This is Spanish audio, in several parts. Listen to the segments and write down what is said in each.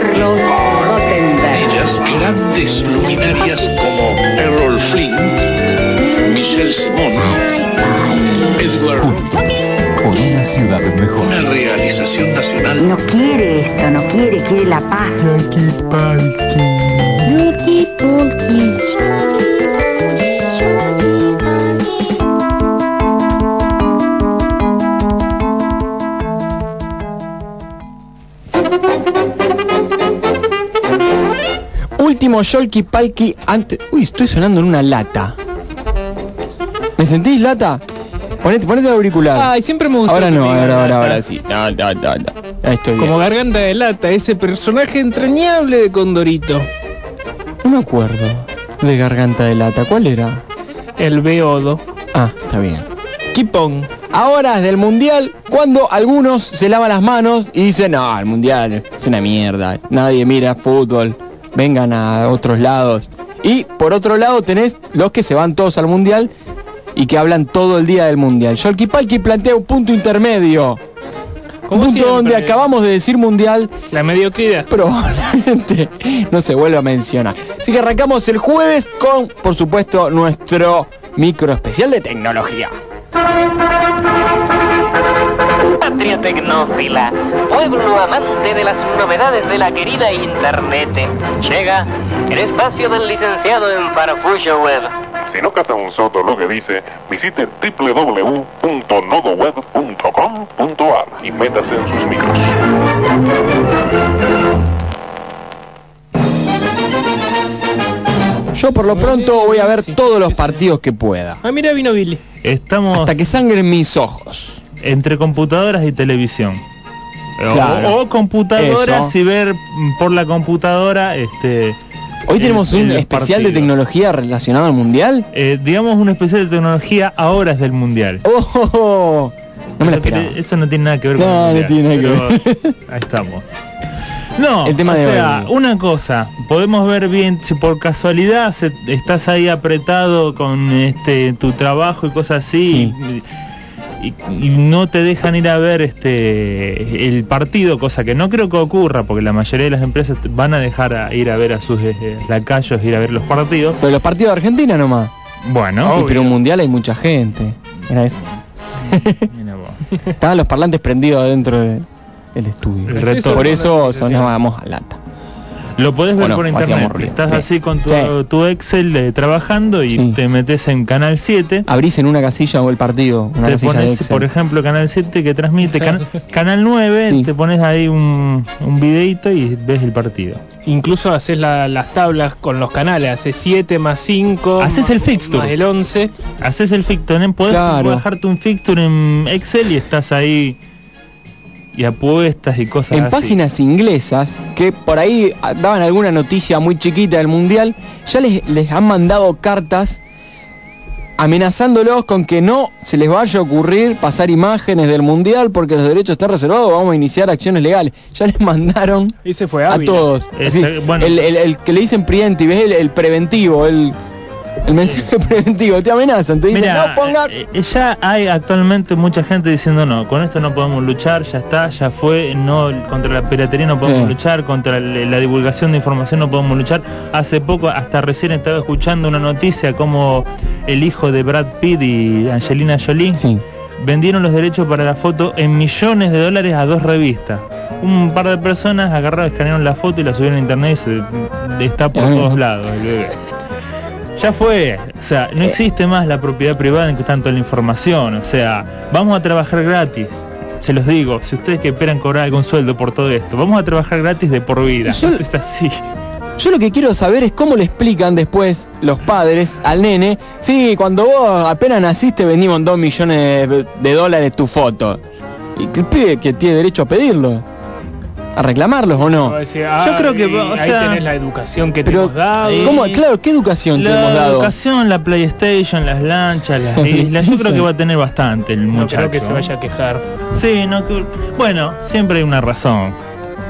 Carlos Rottenberg. Ellas, grandes luminarias como Errol Flynn, Michelle Simon, Edward Por una ciudad mejor. una realización nacional No quiere esto, no quiere, quiere la paz. Último Yolki Palki antes. Uy, estoy sonando en una lata. ¿Me sentís lata? Ponete, ponete el auricular. Ay, siempre me gustó. ahora no, ahora, ahora, ahora sí. No, no, no, no. Ahí estoy bien. Como garganta de lata, ese personaje entrañable de Condorito. No me acuerdo de Garganta de Lata. ¿Cuál era? El Beodo. Ah, está bien. Kipón. Ahora del mundial, cuando algunos se lavan las manos y dicen, no, el mundial es una mierda, nadie mira fútbol, vengan a otros lados. Y por otro lado tenés los que se van todos al mundial y que hablan todo el día del mundial. Yolki Palki plantea un punto intermedio. Un punto siempre. donde acabamos de decir mundial, La mediocridad. probablemente no se vuelva a mencionar. Así que arrancamos el jueves con, por supuesto, nuestro micro especial de tecnología. Patria tecnófila, pueblo amante de las novedades de la querida Internet. Llega el espacio del licenciado en Farfullo Web. Si no caza un soto lo que dice, visite www.nodoweb.com.ar y métase en sus micros. Yo por lo pronto voy a ver todos los partidos que pueda. Ah, mira, vino Billy. Estamos Hasta que sangren mis ojos. Entre computadoras y televisión. O- Claro. O, computadoras Eso. y ver por la computadora este Hoy el- tenemos un el especial de tecnología relacionado al mundial. eh, digamos un especial de tecnología a horas del mundial. ¡Oh! oh, oh! No me lo Eso esperaba. Eso no tiene nada que ver No, con el no mundial, tiene que Ahí estamos. No, El tema o de sea, hoy. una cosa, podemos ver bien si por casualidad se- estás ahí apretado con este tu trabajo y cosas así y- y no te dejan ir a ver este el partido, cosa que no creo que ocurra porque la mayoría de las empresas van a dejar a ir a ver a sus eh, lacayos ir a ver los partidos. Pero los partidos de Argentina nomás. Bueno, pero un mundial hay mucha gente. Era eso. mira vos. Estaban los parlantes prendidos adentro de- del estudio. El. Por eso sonábamos a lata. Lo podés ver Bueno, por internet. Estás Sí. así con tu, Sí. tu Excel eh, trabajando y Sí. te metes en Canal 7. Abrís en una casilla o el partido, una te pones, Excel. por ejemplo, Canal 7 que transmite Can- Canal 9, Sí. te pones ahí un, un videito y ves el partido. Incluso haces la- las tablas con los canales. Haces 7 más 5. Haces el fixture. Más el 11. Haces el fixture, podés Claro. bajarte un fixture en Excel y estás ahí y apuestas y cosas en así. páginas inglesas que por ahí ah, daban alguna noticia muy chiquita del mundial, ya les, les han mandado cartas amenazándolos con que no se les vaya a ocurrir pasar imágenes del mundial porque los derechos están reservados, vamos a iniciar acciones legales. Ya les mandaron Ese fue a todos. Ese, Así, bueno. el, el- el que le dicen prienti, ves el, el preventivo, el, el mensaje preventivo, te amenazan, te dicen, no ponga... eh, eh, ya hay actualmente mucha gente diciendo no, con esto no podemos luchar, ya está, ya fue, no contra la piratería no podemos Sí. luchar, contra la divulgación de información no podemos luchar. Hace poco, hasta recién estaba escuchando una noticia como el hijo de Brad Pitt y Angelina Jolie Sí. vendieron los derechos para la foto en millones de dólares a dos revistas. Un par de personas agarraron, escanearon la foto y la subieron a internet y se está por Ah. todos lados el bebé. Ya fue, o sea, no existe más la propiedad privada en que tanto la información, o sea, vamos a trabajar gratis. Se los digo, si ustedes que esperan cobrar algún sueldo por todo esto, vamos a trabajar gratis de por vida. Yo- Esto es así. Yo lo que quiero saber es cómo le explican después los padres al nene, sí, cuando vos apenas naciste vendimos dos millones de, de dólares tu foto. Y que el pibe que tiene derecho a pedirlo, a reclamarlos o no. decir, Yo creo que, "Ay, o ahí sea, tenés la educación que te Pero, hemos dado. ¿cómo? Claro, ¿qué educación te hemos La dado? educación, la PlayStation, las lanchas, las islas, yo creo que va a tener bastante el no muchacho. creo que se vaya a quejar. Sí, no, que- bueno, siempre hay una razón.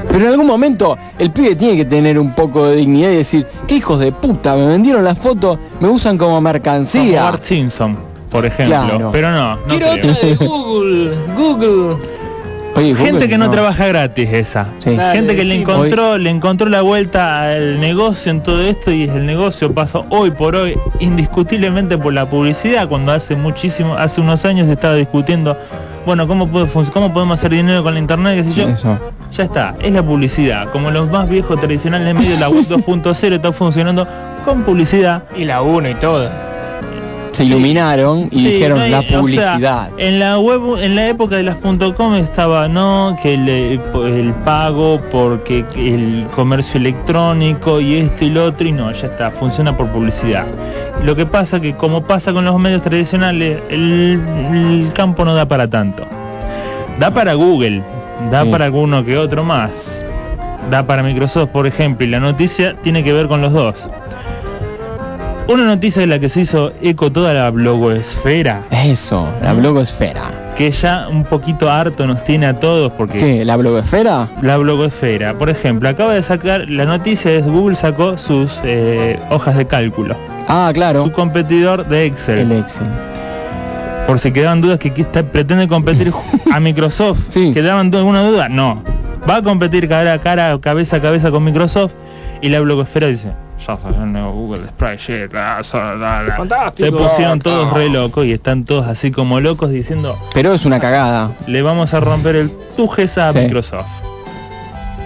Pero en algún momento el pibe tiene que tener un poco de dignidad y decir, qué hijos de puta, me vendieron la foto, me usan como Como mercancía. Bart Simpson, por ejemplo. Claro. Pero no, no Quiero creo. otra de Google. Google. Oye, Gente que no, trabaja gratis esa. Sí. Dale, Gente que le encontró, le encontró la vuelta al negocio en todo esto y el negocio pasa hoy por hoy indiscutiblemente por la publicidad, cuando hace muchísimo, hace unos años se estaba discutiendo, bueno, cómo, puede cómo podemos hacer dinero con la internet, qué sé yo. Eso. Ya está, es la publicidad. Como los más viejos tradicionales medios, la web 2.0 está funcionando con publicidad. Y la 1 y todo. Se iluminaron y Sí, dijeron no hay- la o sea, publicidad. en la web, en la época de las .com estaba no que el, el pago porque el comercio electrónico y esto y lo otro y no, ya está, funciona por publicidad. Lo que pasa que como pasa con los medios tradicionales, el, el campo no da para tanto. Da para Google, da Sí. para alguno que otro más. Da para Microsoft, por ejemplo, y la noticia tiene que ver con los dos. Una noticia de la que se hizo eco toda la blogosfera, Eso, la blogosfera. que ya un poquito harto nos tiene a todos porque ¿Qué? ¿La blogosfera? la blogosfera, por ejemplo, acaba de sacar, la noticia es Google sacó sus eh, hojas de cálculo, Ah, claro. su competidor de Excel. El Excel. Por si quedaban dudas que está, pretende competir a Microsoft, Sí. ¿quedaban alguna duda? No. Va a competir cara a cara, cabeza a cabeza con Microsoft y la blogosfera dice, ya salió el nuevo Google Spreadsheet, la, la, la, la". Fantástico. Se pusieron todos re locos y están todos así como locos diciendo, Pero es una cagada. le vamos a romper el tujeza a Sí. Microsoft.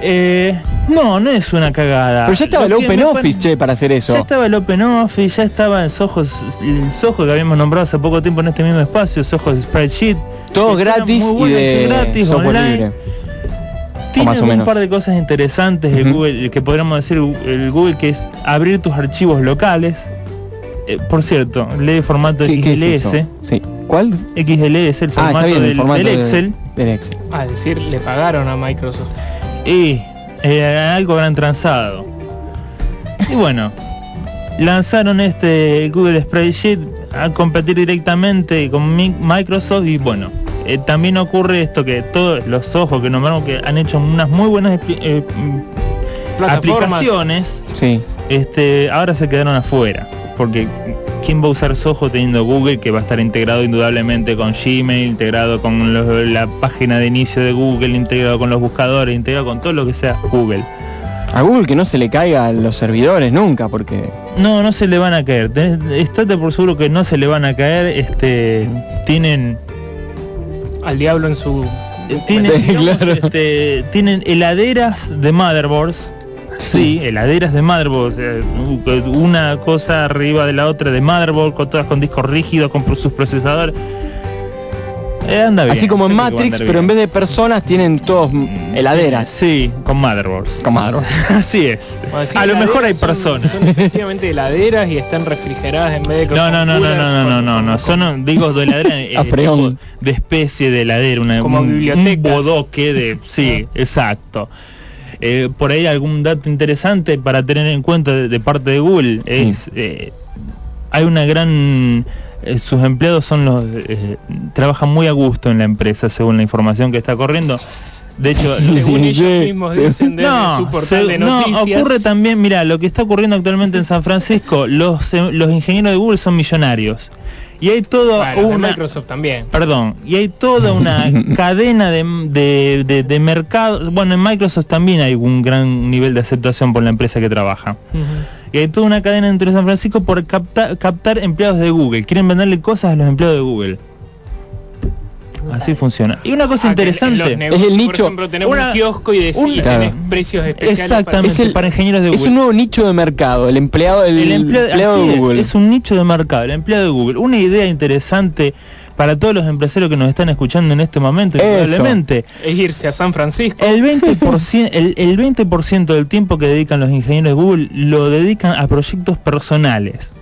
Eh, no, no es una cagada. Pero ya estaba el Lo que Open Office, che, para hacer eso. Ya estaba el Open Office, ya estaba el Soho, el Soho que habíamos nombrado hace poco tiempo en este mismo espacio, Soho Spreadsheet. Todo gratis muy y de gratis, software online. libre. Tiene más o un menos. par de cosas interesantes el. Google, que podríamos decir el Google, que es abrir tus archivos locales. Eh, por cierto, lee formato ¿Qué, qué es XLS. eso? Sí. ¿Cuál? XLS, el Ah, formato, bien, del, el formato del de- Excel. del Excel. Ah, es decir, le pagaron a Microsoft. Y eh, algo gran transado. Y bueno, lanzaron este Google Spreadsheet a competir directamente con Mi- Microsoft y bueno, eh, también ocurre esto que todos los ojos que nombramos que han hecho unas muy buenas eh, aplicaciones, Sí. este, ahora se quedaron afuera. Porque ¿quién va a usar Soho teniendo Google que va a estar integrado indudablemente con Gmail, integrado con los- la página de inicio de Google, integrado con los buscadores, integrado con todo lo que sea Google? A Google que no se le caiga a los servidores nunca, porque... No, no se le van a caer. Estate por seguro que no se le van a caer. Este, tienen, Al diablo en su... tienen, digamos, claro. este, tienen heladeras de motherboards. Sí, heladeras de motherboards, eh, una cosa arriba de la otra de motherboard, con todas con discos rígidos, con sus procesadores. Eh, anda bien, Así como en Matrix, pero en vez de personas tienen todos heladeras. Sí, con motherboards. Con motherboards. Así es. Bueno, sí, a lo mejor hay son- personas. Son efectivamente heladeras y están refrigeradas en vez de No, no, no, no, no, no, no, no, no, son, digo, de heladera, eh, de especie de heladera, una, Como un, un bibliotecas. bodoque de, sí, exacto. Eh, por ahí algún dato interesante para tener en cuenta de, de parte de Google es, eh, hay una gran, eh, sus empleados son los, eh, trabajan muy a gusto en la empresa según la información que está corriendo. De hecho, los- Según Sí, ellos sí, mismos sí. dicen desde no, su portal se- de no, ocurre también, mira, lo que está ocurriendo actualmente en San Francisco, los, eh, los ingenieros de Google son millonarios. Y hay todo Bueno, de una... Microsoft también. Perdón, y hay toda una cadena de, de, de- de mercado. Bueno, en Microsoft también hay un gran nivel de aceptación por la empresa que trabaja. Y hay toda una cadena dentro de San Francisco por captar, captar empleados de Google. Quieren venderle cosas a los empleados de Google. Así funciona. Y una cosa Ah, interesante. negocios, el Por nicho- ejemplo, tenés una- un kiosco y decís, un- Claro. precios especiales. Exactamente, Es el- para ingenieros de Es Google. un nuevo nicho de mercado, el empleado, el, el empleo, empleado de es, Google. es un nicho de mercado, el empleado de Google. Una idea interesante para todos los empresarios que nos están escuchando en este momento, probablemente. Es irse a San Francisco. El 20%, el, el 20 del tiempo que dedican los ingenieros de Google lo dedican a proyectos personales.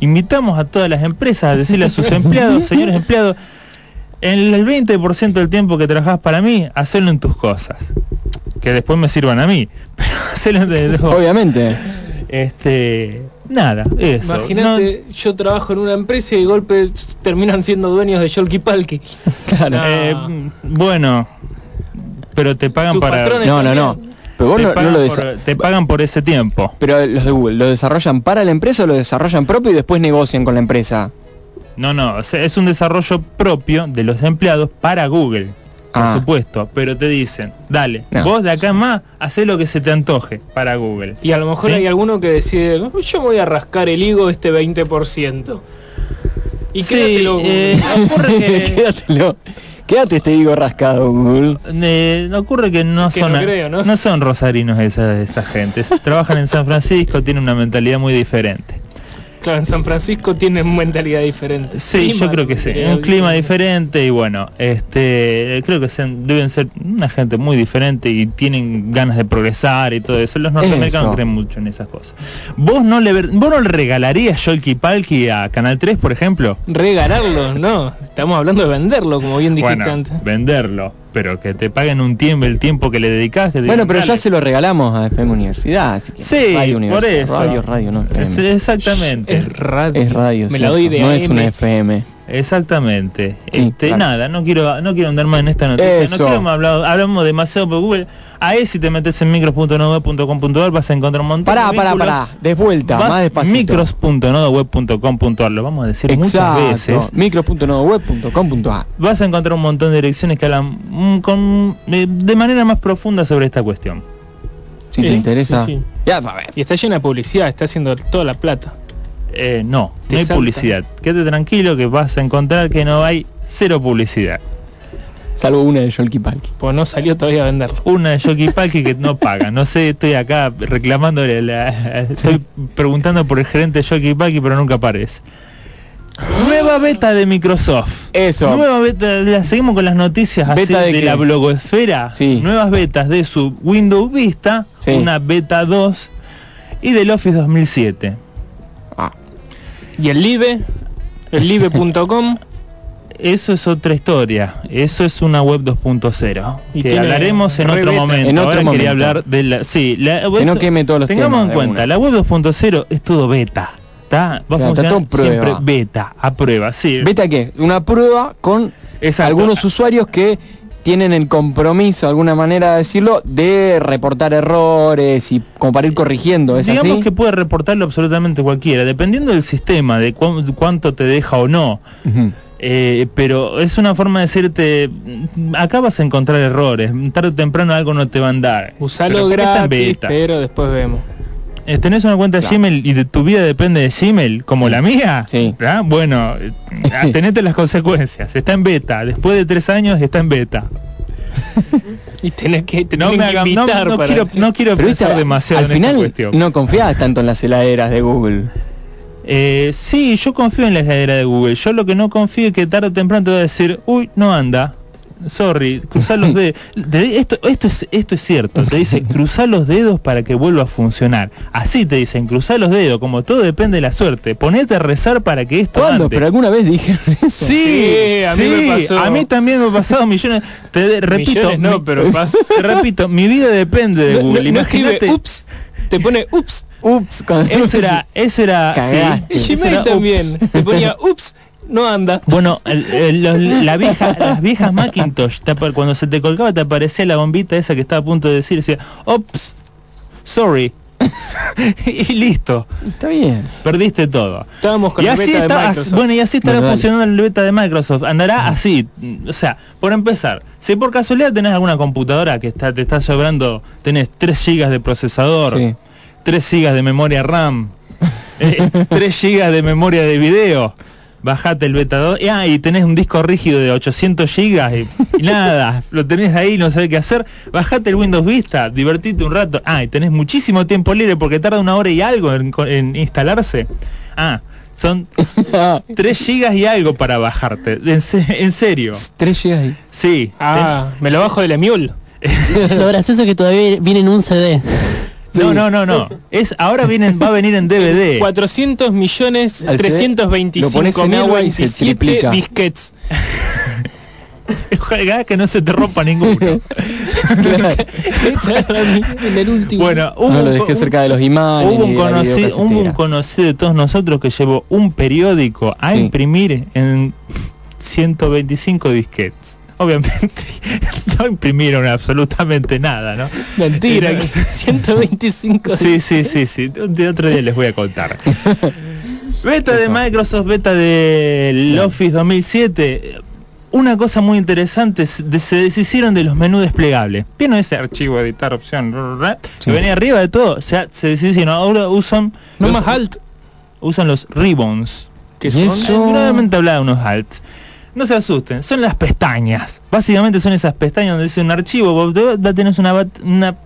Invitamos a todas las empresas a decirle a sus empleados, señores empleados, en el 20% del tiempo que trabajás para mí, hacerlo en tus cosas. Que después me sirvan a mí. Pero hacerlo en de- de- Obviamente. Este, nada, eso. Imagínate, yo trabajo en una empresa y de golpe terminan siendo dueños de Yolki Palki. Claro. No, eh, bueno, pero te pagan para No, no, no. Pero vos te, no, no pagan lo por, te pagan por ese tiempo. Pero los de Google, ¿lo desarrollan para la empresa o lo desarrollan propio y después negocian con la empresa? No, no, es un desarrollo propio de los empleados para Google. Por Ah. supuesto, pero te dicen, dale, No. vos de acá en más, hacé lo que se te antoje para Google. Y a lo mejor ¿Sí? hay alguno que decide, "No, yo me voy a rascar el higo este 20%. Y Sí, quédatelo, eh, ocurre que, Quédatelo. Quédate este higo rascado, Google. eh, ocurre que no Que son no creo, ¿no? son rosarinos esa, esa gente. Trabajan en San Francisco, tienen una mentalidad muy diferente. Claro, en San Francisco tienen mentalidad diferente. Sí, Clima, yo creo que sí. Un clima diferente y bueno, este, creo que sean- deben ser una gente muy diferente y tienen ganas de progresar y todo eso. Los norteamericanos Eso. creen mucho en esas cosas. ¿Vos no le ver- vos no le regalarías Yolki Palki a Canal 3, por ejemplo? Regalarlo, no. Estamos hablando de venderlo, como bien dijiste Bueno, antes. venderlo, pero que te paguen un tiempo el tiempo que le dedicás. que Bueno, pero ya se lo regalamos a FM Universidad, así que Sí, Radio por Universidad. eso. Radio, radio, no FM. Es- exactamente. Es radio. Es radio, Me la doy de no es una FM. Exactamente. Sí, este, claro. Nada, no quiero no quiero andar más en esta noticia. Eso. No quiero hablar, hablamos demasiado por Google. Ahí si te metes en micros.nodweb.com.ar vas a encontrar un montón Pará, de pará, pará. De vuelta, Vas- más despacito. micros.nodweb.com.ar Lo vamos a decir muchas veces. Micro.nodoweb.com.ar Vas a encontrar un montón de direcciones que hablan mm, con, eh, de manera más profunda sobre esta cuestión. Si te interesa. sí, sí. Ya sabes. Y está llena de publicidad, está haciendo toda la plata. Eh, no, no hay salta. publicidad. Quédate tranquilo que vas a encontrar que no hay cero publicidad. Salvo una de Yolki Palki. Pues no salió todavía a venderlo. Una de Jockey Palki que no paga. No sé, estoy acá reclamándole, la- estoy preguntando por el gerente de Jockey Palki, pero nunca aparece. Nueva beta de Microsoft. Eso. Nueva beta, la- seguimos con las noticias así ¿Beta de la blogosfera. Sí. Nuevas betas de su Windows Vista, Sí. una beta 2 y del Office 2007. Y el Live, el live.com, Eso es otra historia. Eso es una web 2.0. Y Que hablaremos en otro momento. En otro Ahora quería hablar de la... Sí, la, Que no queme todos los Tengamos temas en cuenta, la web 2.0 es todo beta. ¿Está? Va a funcionar siempre beta, a prueba, sí. ¿Beta qué? Una prueba con Exacto. algunos usuarios que tienen el compromiso, alguna manera de decirlo, de reportar errores y como para ir corrigiendo, ¿es Digamos así? que puede reportarlo absolutamente cualquiera, dependiendo del sistema, de cuán- cuánto te deja o no. Eh, pero es una forma de decirte, acá vas a encontrar errores, tarde o temprano algo no te va a andar. usalo Pero gratis, pero después vemos. Eh, ¿Tenés una cuenta Claro. Gmail y de tu vida depende de Gmail, como la mía? Sí. ¿Ah? Bueno, tenete las consecuencias. Está en beta. Después de tres años está en beta. Y tenés que, te No, me hagan- no, no para- quiero, no quiero Pero pensar demasiado al en esta final cuestión. no confías tanto en las heladeras de Google. Eh, sí, yo confío en la heladera de Google. Yo lo que no confío es que tarde o temprano te va a decir, uy, no anda. Sorry, cruzar los dedos. Te- Esto, esto, es, esto es cierto. Te dice cruzar los dedos para que vuelva a funcionar. Así te dicen, cruzar los dedos, como todo depende de la suerte. Ponete a rezar para que esto ¿Cuándo? ande. Pero alguna vez dijeron eso. Sí, Sí, a mí me pasó. a mí también me ha pasado millones. Te repito, Millones no, mi- pero pasa. te repito, mi vida depende de No- no- Google. no Imagínate, ups, te pone ups. Ups, eso era, eso era, sí, Gmail era, también. Te ponía ups, no anda. Bueno, el- el- los- la vieja, las viejas Macintosh, te cuando se te colgaba te aparecía la bombita esa que estaba a punto de decir, decía, ops, sorry. y listo, Está bien. perdiste todo. Estábamos con Y la así beta de está, Microsoft. bueno, y así estará Bueno, funcionando el beta de Microsoft. Andará así, o sea, por empezar, si por casualidad tenés alguna computadora que está, te está sobrando, tenés 3 GB de procesador, Sí. 3 GB de memoria RAM, eh, 3 GB de memoria de video. Bajate el beta 2 y, ah, y tenés un disco rígido de 800 GB y, y nada, lo tenés ahí, no sabés qué hacer. Bajate el Windows Vista, divertite un rato. Ah, y tenés muchísimo tiempo libre porque tarda una hora y algo en, instalarse. Ah, son 3 GB y algo para bajarte. En, se- en serio. Tres gigas ahí. Sí. Ah, me lo bajo de la Mule. Lo gracioso es que todavía viene en un CD. No, no, no, no. Es ahora vienen va a venir en DVD. 400 millones Al CD, lo pones 325 en mil agua y se 27 triplica. disquets. Ojalá que no se te rompa ninguno. en el último. Bueno, hubo No lo un dejé co- cerca de los imanes. Hubo un, conocido, hubo un videocasetera. conocido de todos nosotros que llevó un periódico a Sí. imprimir en 125 disquetes. Obviamente no imprimieron absolutamente nada, ¿no? Mentira, Eh, que 125 Sí, sí, sí, sí. De otro día les voy a contar. Beta de. Microsoft, beta del Office 2007. una cosa muy interesante, se de- deshicieron de los menús desplegables. Vieron ese archivo editar opción que venía arriba de todo, o sea, se deshicieron, ahora usan No los- más alt. usan los ribbons. Que ¿Y son eso? Nuevamente hablaba de unos alts. No se asusten, son las pestañas. Básicamente son esas pestañas donde dice un archivo, vos te- va a tener una, una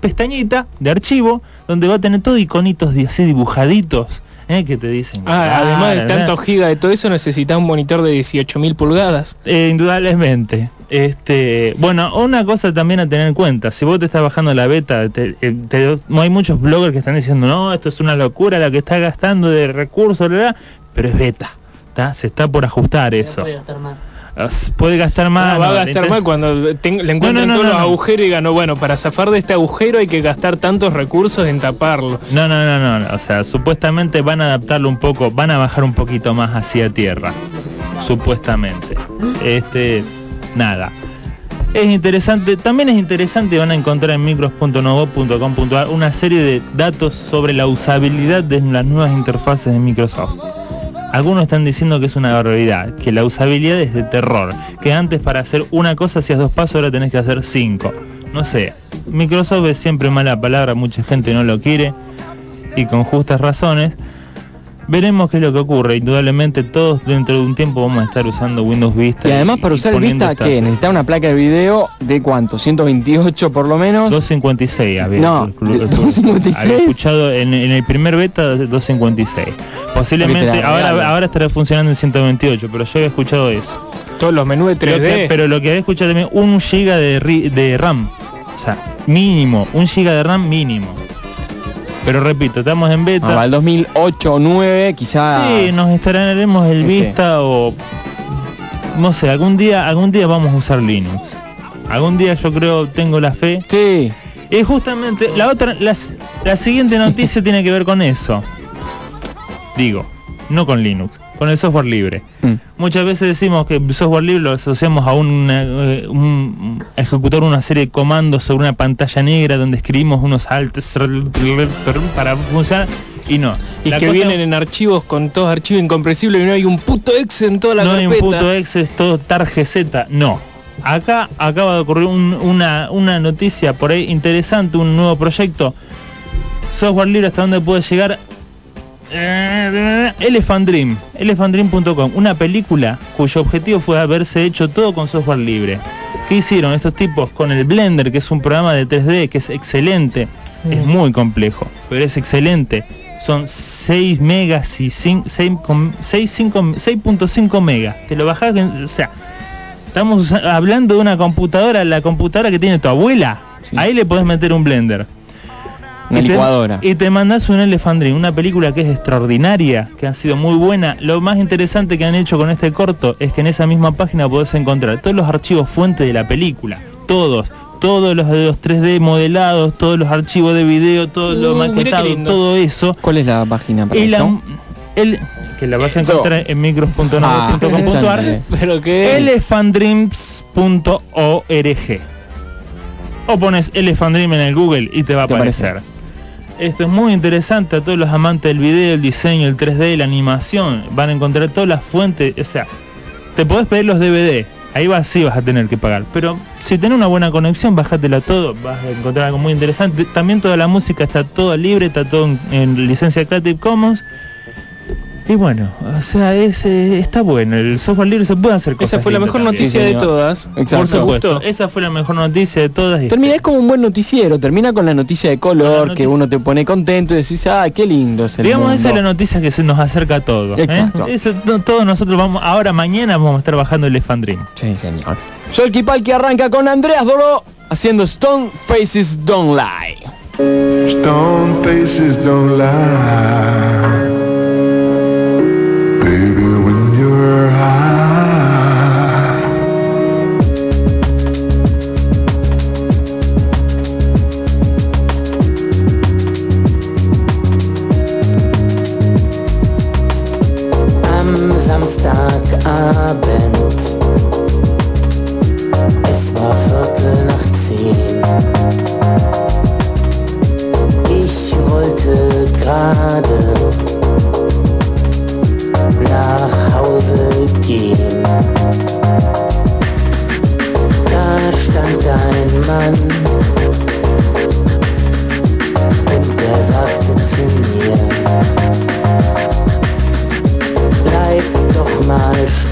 pestañita de archivo donde va a tener todo iconitos así dibujaditos, ¿eh? que te dicen. Ah, además de ah, tantos gigas de todo eso necesitas un monitor de 18.000 pulgadas. Eh, indudablemente. Este, bueno, una cosa también a tener en cuenta, si vos te estás bajando la beta, te- eh, te- hay muchos bloggers que están diciendo, no, esto es una locura la que está gastando de recursos, bla", pero es beta, se está por ajustar eso. Puede gastar más. Va a no, gastar inter- mal cuando le encuentren no, no, todos no, los agujeros y digan, no, bueno, para zafar de este agujero hay que gastar tantos recursos en taparlo. No, no, no, no, no, o sea, supuestamente van a adaptarlo un poco, van a bajar un poquito más hacia tierra, supuestamente. Este, nada. Es interesante, también es interesante, van a encontrar en micros.novo.com.ar una serie de datos sobre la usabilidad de las nuevas interfaces de Microsoft. Algunos están diciendo que es una barbaridad, que la usabilidad es de terror, que antes para hacer una cosa hacías dos pasos, ahora tenés que hacer cinco. No sé, Microsoft es siempre mala palabra, mucha gente no lo quiere y con justas razones. Veremos qué es lo que ocurre. Indudablemente todos dentro de un tiempo vamos a estar usando Windows Vista. Y además para usar el poniendo Vista, ¿qué? Necesita una placa de video de cuánto? 128 por lo menos. 256 había, No, escu- escu- 256. había escuchado en, en el primer beta de 256 posiblemente ahora real. ahora estará funcionando en 128 pero yo había escuchado eso Todos los menús de Lo que- 3D. pero lo que había escuchado también un giga de, de RAM o sea mínimo un giga de RAM mínimo pero repito estamos en beta Ah, va, el 2008 o 9 quizá... Sí, nos instalaremos el Este. Vista o no sé, algún día, algún día vamos a usar Linux. Algún día yo creo, tengo la fe. Sí. Y justamente la otra, la, s- la siguiente noticia tiene que ver con eso. Digo, no con Linux, con el software libre. Mm. Muchas veces decimos que el software libre lo asociamos a un, eh, un- a ejecutar una serie de comandos sobre una pantalla negra donde escribimos unos altos para funcionar y no. y La que cosa- vienen en archivos con todos archivos incomprensibles y no hay un puto ex en toda la no hay un carpeta. puto ex, es todo tarjeta, no. Acá acaba de ocurrir un- una, una noticia por ahí interesante, un nuevo proyecto. Software libre hasta dónde puede llegar. Eh, Elephant Dream, elephantdream.com, una película cuyo objetivo fue haberse hecho todo con software libre. ¿Qué hicieron estos tipos con el Blender, que es un programa de 3D que es excelente? Es muy complejo, pero es excelente. Son 6 megas y 5 6.5 megas. Te lo bajás, o sea, estamos hablando de una computadora, la computadora que tiene tu abuela. Sí. Ahí le podés meter un Blender. Una Y te-. Y te mandás un Elephant Dream, una película que es extraordinaria, que ha sido muy buena. Lo más interesante que han hecho con este corto es que en esa misma página podés encontrar todos los archivos fuente de la película. Todos. Todos los de los 3D modelados, todos los archivos de video, todo lo Uh, qué maquetado, todo eso. ¿Cuál es la página para Y la, esto? el, que la vas a encontrar en micros.novo.com.ar Ah, Pero que elephantdreams.org o pones Elephant Dream en el Google y te va a Te aparece. Esto es muy interesante a todos los amantes del video, el diseño, el 3D, la animación. Van a encontrar todas las fuentes o sea, te podés pedir los DVD ahí vas, sí vas a tener que pagar. Pero si tenés una buena conexión, bájatela todo vas a encontrar algo muy interesante. También toda la música está toda libre, está todo en licencia Creative Commons y bueno, o sea, es, eh, está bueno, el software libre se puede hacer cosas esa fue la mejor también. noticia de todas. Exacto. Por supuesto, esa fue la mejor noticia de todas. y- Termina es como un buen noticiero, termina con la noticia de color, que uno te pone contento y decís, ah, qué lindo es el Digamos, esa es mundo". la noticia que se nos acerca a todos. ¿eh? Exacto. Eso, to- todos nosotros vamos, ahora mañana vamos a estar bajando el Dream. Sí, señor. Yo el Kipal que arranca con Andreas Doró haciendo Stone Faces Don't Lie. Stone faces don't lie.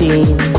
Mal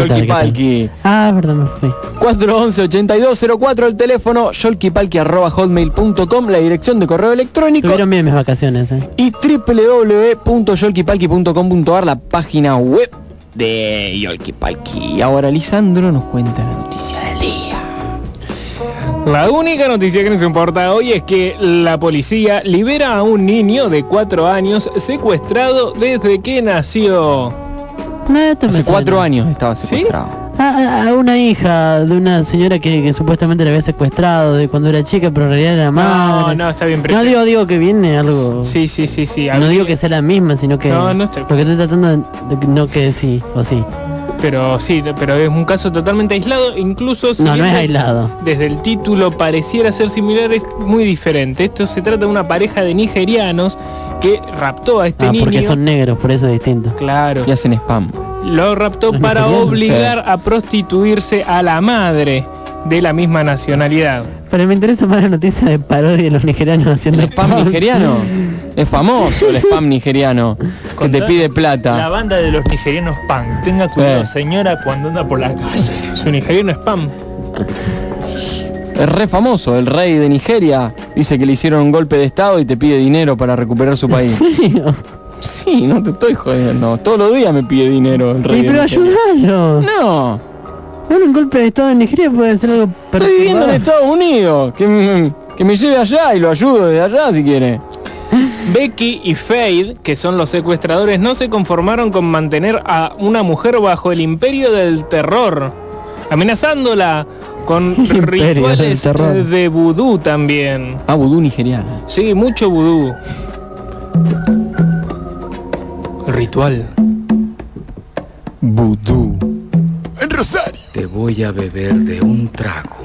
Yolki qué tal? Palki. Ah, perdón, me fui. 411-8204 el teléfono, yolkipalki.hotmail.com, la dirección de correo electrónico Tuvieron bien mis vacaciones, eh. y www.yolkipalki.com.ar, la página web de Yolkipalki. Y ahora Lisandro nos cuenta la noticia del día. La única noticia que nos importa hoy es que la policía libera a un niño de 4 años secuestrado desde que nació. No, esto me Hace cuatro años estaba secuestrado. A, a una hija de una señora que, que supuestamente le había secuestrado de cuando era chica, pero en realidad era No, madre. no, está bien. No pero- digo, digo que viene algo. Sí, sí, sí, sí. No digo que sea la misma, sino que. No, no estoy- Lo que estoy tratando de, no que sí, o sí. Pero sí, pero es un caso totalmente aislado, incluso si No, no es aislado. Desde el título pareciera ser similar, es muy diferente. Esto se trata de una pareja de nigerianos que raptó a este Ah, niño. porque son negros, por eso es distinto. Claro. Y hacen spam. Lo raptó ¿Los para obligar a prostituirse a la madre de la misma nacionalidad. Pero me interesa más la noticia de parodia de los nigerianos haciendo ¿El spam nigeriano? Es famoso el spam nigeriano que te pide La plata. banda de los nigerianos punk. Tenga cuidado, Eh. señora, cuando anda por la calle. Su nigeriano spam. Es re famoso, el rey de Nigeria dice que le hicieron un golpe de estado y te pide dinero para recuperar su país. ¿En serio? Sí, no te estoy jodiendo. Todos los días me pide dinero el rey. Y de pero ayúdalo. No, Bueno, un golpe de estado en Nigeria puede ser algo estoy viviendo en. Estados Unidos. Que, me- que me lleve allá y lo ayudo desde allá si quiere. Becky y Fade, que son los secuestradores, no se conformaron con mantener a una mujer bajo el imperio del terror, amenazándola con Imperio rituales de vudú también. Ah, vudú nigeriano. Sí, mucho vudú. Ritual. Vudú. Te voy a beber de un trago.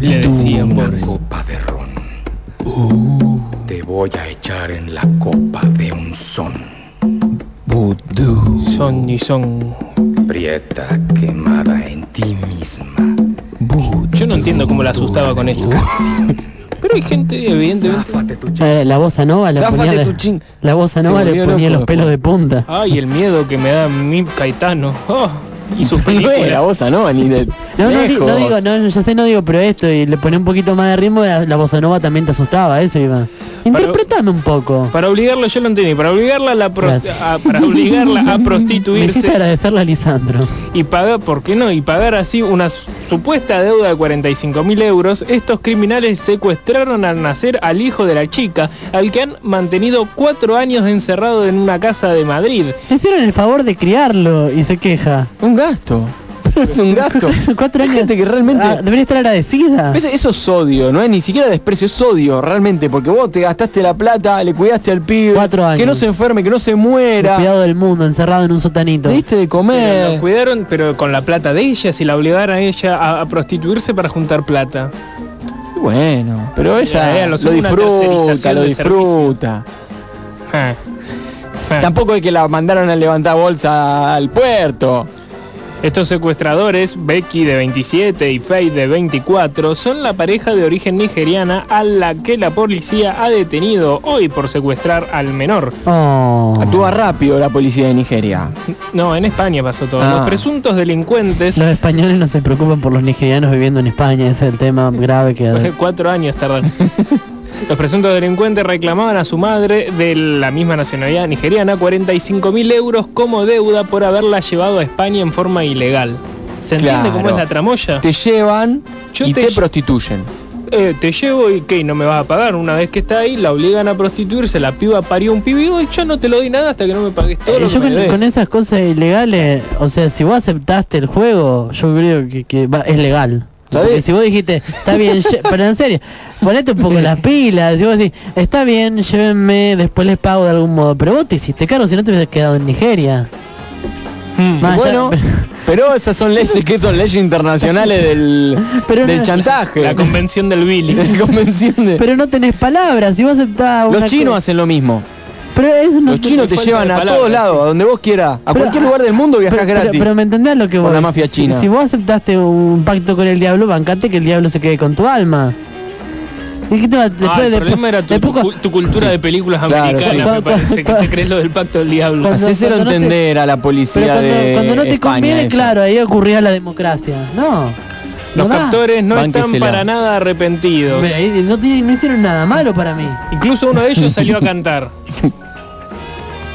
Le decían una copa de ron. Te voy a echar en la copa de un son. Vudú. Son y son. Prieta quemada en ti entiendo cómo la asustaba con esto. Pero hay gente, evidentemente. Eh, la bossa nova le ponía, la bossa Se nova le ponía los pelos de punta. Ay, el miedo que me da mi Caetano. Oh, y sus No es la películas. bossa nova ni de No, no, no digo, no, ya sé, no digo, pero esto, y le ponía un poquito más de ritmo, la, la bossa nova también te asustaba, eso iba. Interpretame un poco. Para obligarla, yo lo entendí, para obligarla a, la a- para obligarla a Me prostituirse agradecerle a Lisandro. y pagar, ¿por qué no? Y pagar así una su- supuesta deuda de 45 mil euros, estos criminales secuestraron al nacer al hijo de la chica, al que han mantenido cuatro años encerrado en una casa de Madrid. Le hicieron el favor de criarlo y se queja. Un gasto. es un gasto. Cuatro años. gente que realmente... Ah, debería estar agradecida. Eso, eso es odio, no es ni siquiera desprecio, es odio realmente, porque vos te gastaste la plata, le cuidaste al pibe, Cuatro años. que no se enferme, que no se El muera, cuidado del mundo, encerrado en un sotanito. le diste de Pero comer. lo cuidaron, pero con la plata de ella, si la obligaran a ella a, a prostituirse para juntar plata. Bueno, pero ella ya, lo lo disfruta, lo. Tampoco es que la mandaron a levantar bolsa al puerto. Estos secuestradores, Becky de 27 y Faye de 24, son la pareja de origen nigeriana a la que la policía ha detenido hoy por secuestrar al menor. Oh. Actúa rápido la policía de Nigeria. No, en España pasó todo. Ah. Los presuntos delincuentes, Los españoles no se preocupan por los nigerianos viviendo en España, ese es el tema grave que... cuatro años tardan. Los presuntos delincuentes reclamaban a su madre de la misma nacionalidad nigeriana 45 mil euros como deuda por haberla llevado a España en forma ilegal. ¿Se entiende cómo es la tramoya? Te llevan Yo y te prostituyen. Eh, te llevo y ¿qué? ¿No me vas a pagar? Una vez que está ahí, la obligan a prostituirse, la piba parió un pibigo y yo no te lo doy nada hasta que no me pagues todo Eh, lo que yo me con, esas cosas ilegales, o sea, si vos aceptaste el juego, yo creo que, que va- es legal. Si vos dijiste, está bien, pero en serio, ponete un poco las pilas, si vos decís, está bien, llévenme, después les pago de algún modo, pero vos te hiciste caro si no te hubieras quedado en Nigeria. Hmm. Más allá- Bueno, pero esas son leyes que son leyes internacionales del, Pero del no- chantaje. La convención del Billy. La convención de- pero no tenés palabras, si vos aceptás Los chinos hacen lo mismo. Pero eso no Los chinos te llevan a todos lados, sí. a donde vos quieras. A Pero- cualquier lugar del mundo viajás pero, pero- gratis. pero me entendés lo que Con vos la mafia si- china. Si, vos aceptaste un pacto con el diablo, bancate que el diablo se quede con tu alma. ¿Y qué te va- Ah, el después- problema era tu, después tu- tu cultura de películas Claro, americanas, sí. me Cuando- parece que cuando- te crees lo del pacto del diablo. Hacéselo no te- entender a la policía cuando, de cuando no te España conviene, eso. claro, ahí ocurría la democracia. No. Los captores no están para nada arrepentidos. No, no hicieron nada malo para mí. Incluso uno de ellos salió a cantar.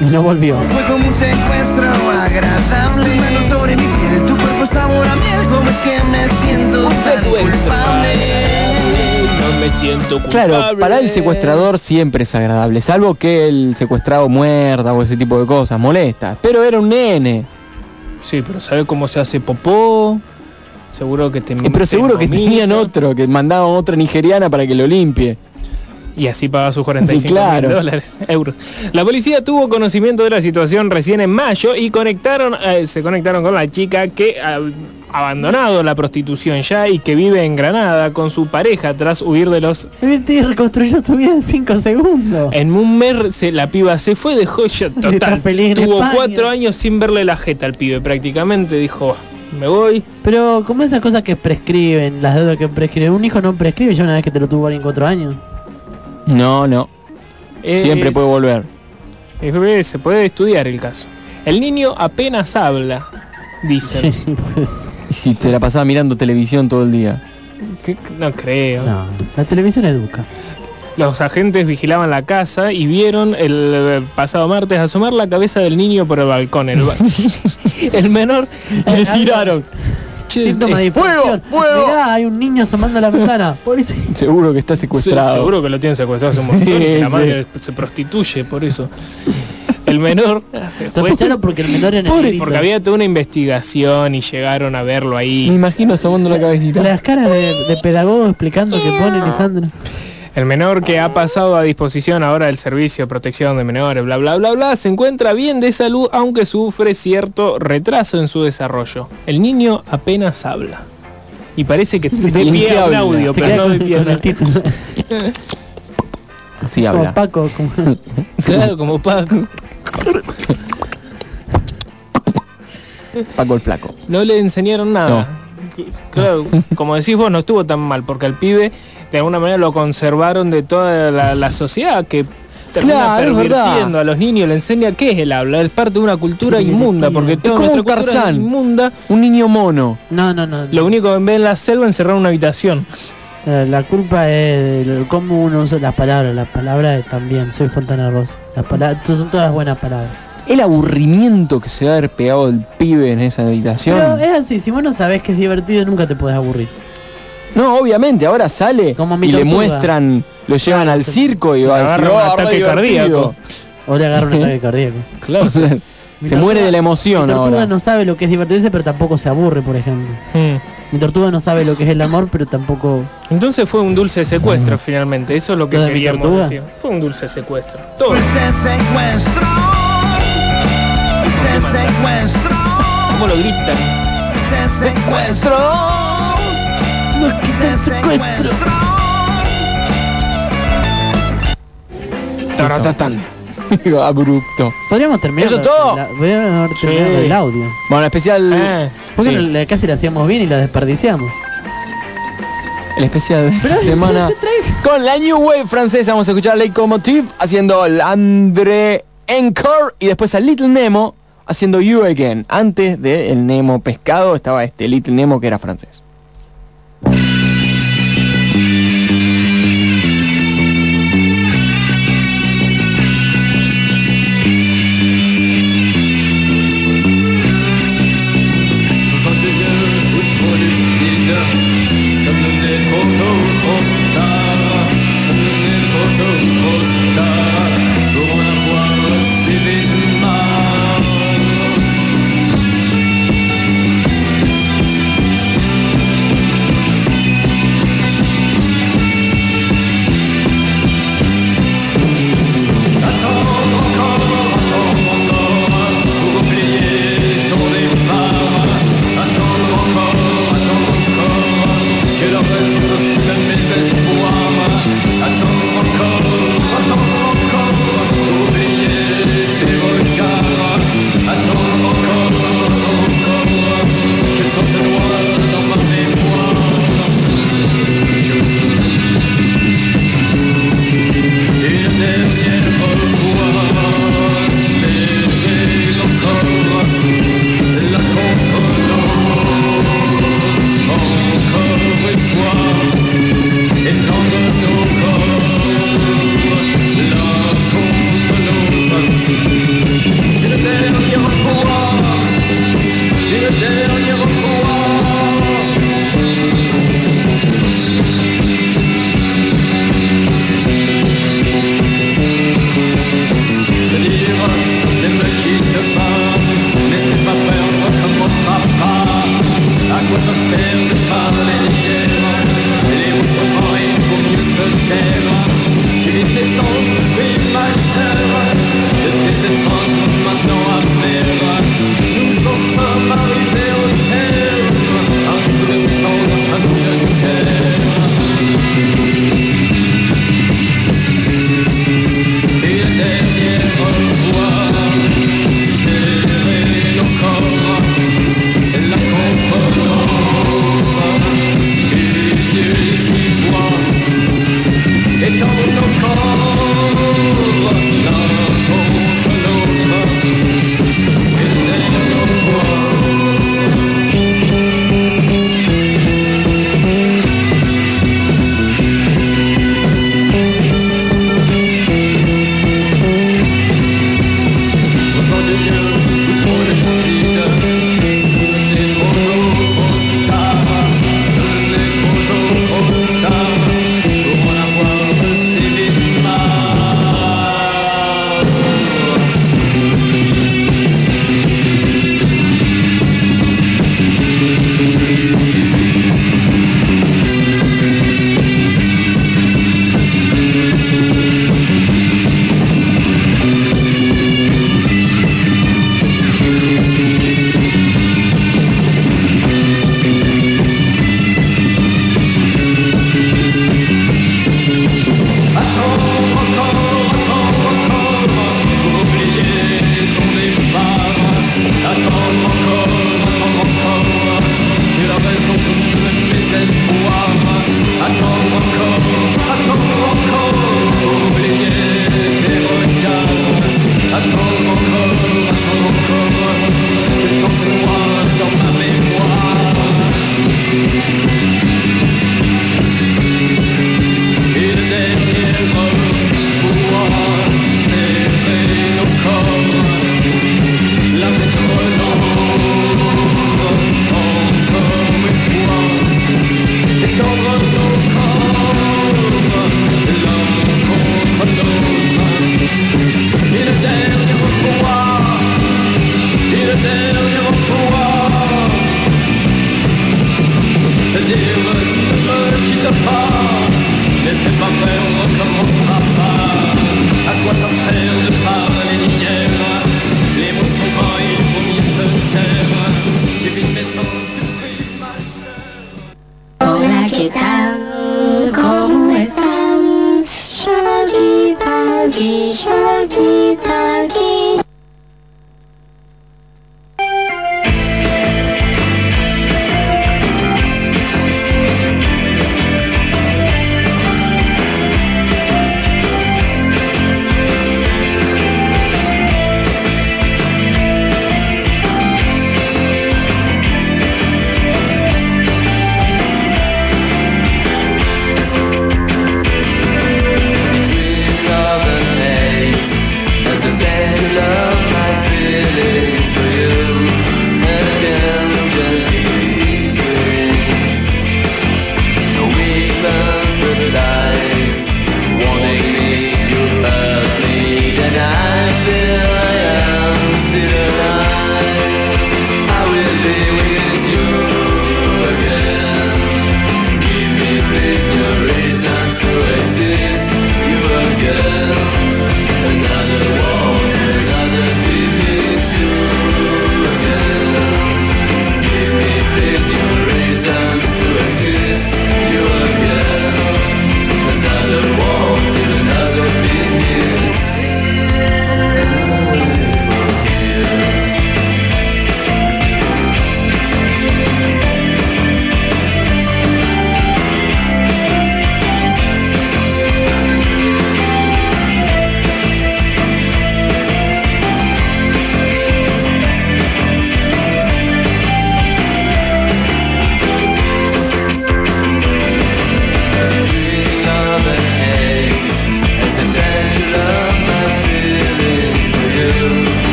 Y no volvió. Fue como un secuestro agradable. Tu mano sobre mi piel, tu cuerpo sabor a miel. ¿Cómo es que me siento tan culpable? No me siento culpable. Claro, para el secuestrador siempre es agradable, salvo que el secuestrado muerda o ese tipo de cosas, molesta. Pero era un nene. Sí, pero ¿sabe cómo se hace popó? Seguro que te Eh, pero seguro que tenían otro, que mandaban otra nigeriana para que lo limpie. Y así paga sus 45 Claro. mil dólares, euros. La policía tuvo conocimiento de la situación recién en mayo y conectaron, eh, se conectaron con la chica que ah, abandonado la prostitución ya y que vive en Granada con su pareja tras huir de los... Y reconstruyó su vida en 5 segundos. En un mes la piba se fue, dejó Está total. Tuvo España. cuatro años sin verle la jeta al pibe prácticamente, dijo, me voy. Pero como esas cosas que prescriben, las deudas que prescriben, un hijo no prescribe ya una vez que te lo tuvo alguien cuatro años. No, no. Siempre puede volver. es- se puede estudiar el caso. El niño apenas habla, dicen. Si te la pasaba mirando televisión todo el día. No creo. No, la televisión educa. Los agentes vigilaban la casa y vieron el eh, pasado martes asomar la cabeza del niño por el balcón. El, ba- el menor... Le tiraron. Síntoma de eh, disfunción. Mirá, hay un niño asomando a la ventana. Seguro que está Sí, secuestrado. seguro que lo tienen secuestrado hace un montón. y la madre sí. se prostituye por eso. El menor fue- porque el menor era Pobre, porque había toda una investigación y llegaron a verlo Me ahí. imagino asomando la cabecita. Las caras de, de pedagogo explicando que pone Lisandro. El menor que ha pasado a disposición ahora del Servicio de Protección de Menores, bla bla bla bla, se encuentra bien de salud aunque sufre cierto retraso en su desarrollo. El niño apenas habla. Y parece que de ¿En pie a un audio, Se pero no de pie el título. Así Como habla. Paco. como- Claro, como Paco. Paco el flaco. No le enseñaron nada. Claro, como decís vos, no estuvo tan mal, porque al pibe de alguna manera lo conservaron de toda la, la sociedad que termina Claro, es pervirtiendo a los niños, le enseña qué es el habla, es parte de una cultura inmunda, porque Es toda como nuestra un cultura es Tarzán. inmunda. Un niño mono. No, no, no. Lo único que ve en la selva es encerrar en una habitación. Eh, La culpa es de cómo uno usa las palabras. Las palabras también. Soy Fontana Rosa. Las palabras son todas buenas palabras. El aburrimiento que se va a haber pegado el pibe en esa habitación. Pero es así. Si vos no sabés que es divertido, nunca te podés aburrir. No, obviamente, ahora sale Como mi y le muestran, lo llevan Claro, al se- circo y va a decir, agarra un "Oh, ataque re divertido". cardíaco. O le agarra un ataque cardíaco. Claro. Se muere de la emoción Mi tortuga ahora. no sabe lo que es divertirse, pero tampoco se aburre, por ejemplo. Mm. Mi tortuga no sabe lo que es el amor, pero tampoco... Entonces fue un dulce secuestro finalmente, eso es lo que ¿Lo queríamos decir. Fue un dulce secuestro. Todo. Se secuestró, se secuestró, ¿Cómo lo gritan? Se secuestró, se secuestró. Taratatán. Abrupto. Podríamos terminar... ¿Eso todo? la- podríamos haber Sí. terminado el audio. Bueno, especial Ah, Porque Sí. la- casi la hacíamos bien y la desperdiciamos. el especial de esta semana con la New Wave francesa. Vamos a escuchar a Leitmotiv haciendo el André Encore y después a Little Nemo haciendo You Again. Antes de el Nemo pescado estaba este Little Nemo que era francés.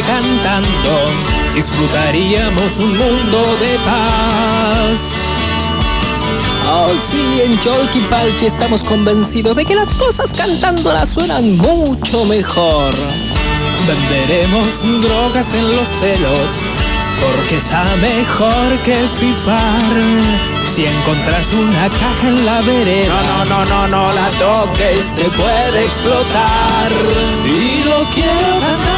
cantando, disfrutaríamos un mundo de paz. Oh sí, en Cholquipalchi estamos convencidos de que las cosas cantándolas suenan mucho mejor. Venderemos drogas en los celos, porque está mejor que pipar. Si encontras una caja en la vereda No, no, no, no, no la toques, se puede explotar Y lo quiero ganar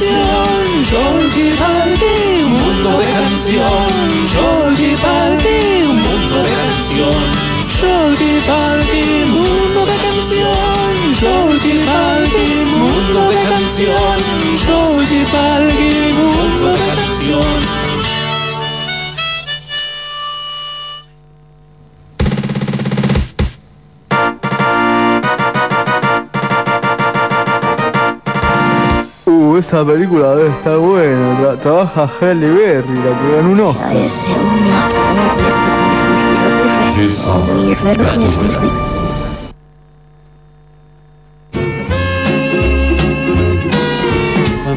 camión, Georgie Party, un mundo de canción, Georgie Party, un mundo de canción, Georgie Party, mundo de canción, Georgie Party, mundo de canción, Georgie Party, mundo de canción. Esa película debe estar buena. Tra- trabaja Halle Berry, la que ganó un Oscar.